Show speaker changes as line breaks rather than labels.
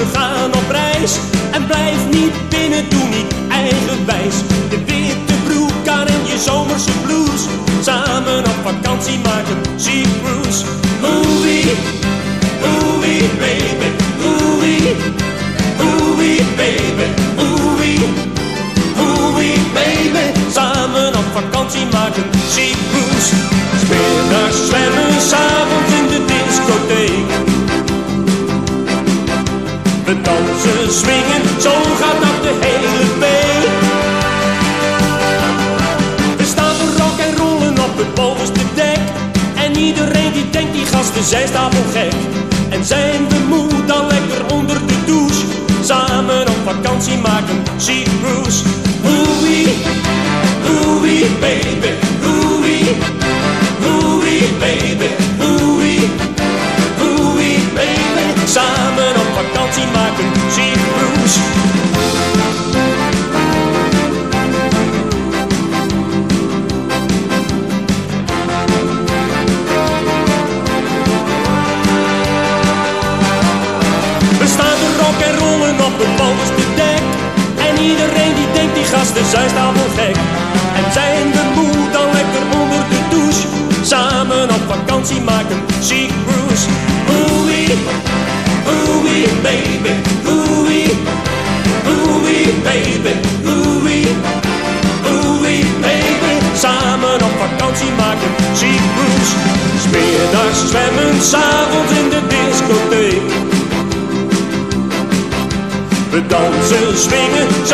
we gaan op reis. En blijf niet binnen, doe niet eigenwijs. De witte broek aan en je zomerse blues. Samen op vakantie maken, Sea Cruise. Oei, oei, baby, oei, oei, baby, oei, oei, baby. Samen op vakantie maken, dansen, swingen, zo gaat dat de hele week. We staan rock en rollen op het bovenste dek. En iedereen die denkt die gasten zijn stapel gek. En zijn we moe dan lekker onder de douche. Samen op vakantie maken, Sea op het bovenste dek. En iedereen die denkt die gasten zijn staan wel gek. En zijn we moe dan lekker onder de douche. Samen op vakantie maken, Sea Cruise. Oei, oei, baby, oei, oei, baby, oei, oei, baby. Samen op vakantie maken, Sea Cruise. Smiddags zwemmen, s'avonds We dansen, swingen, zo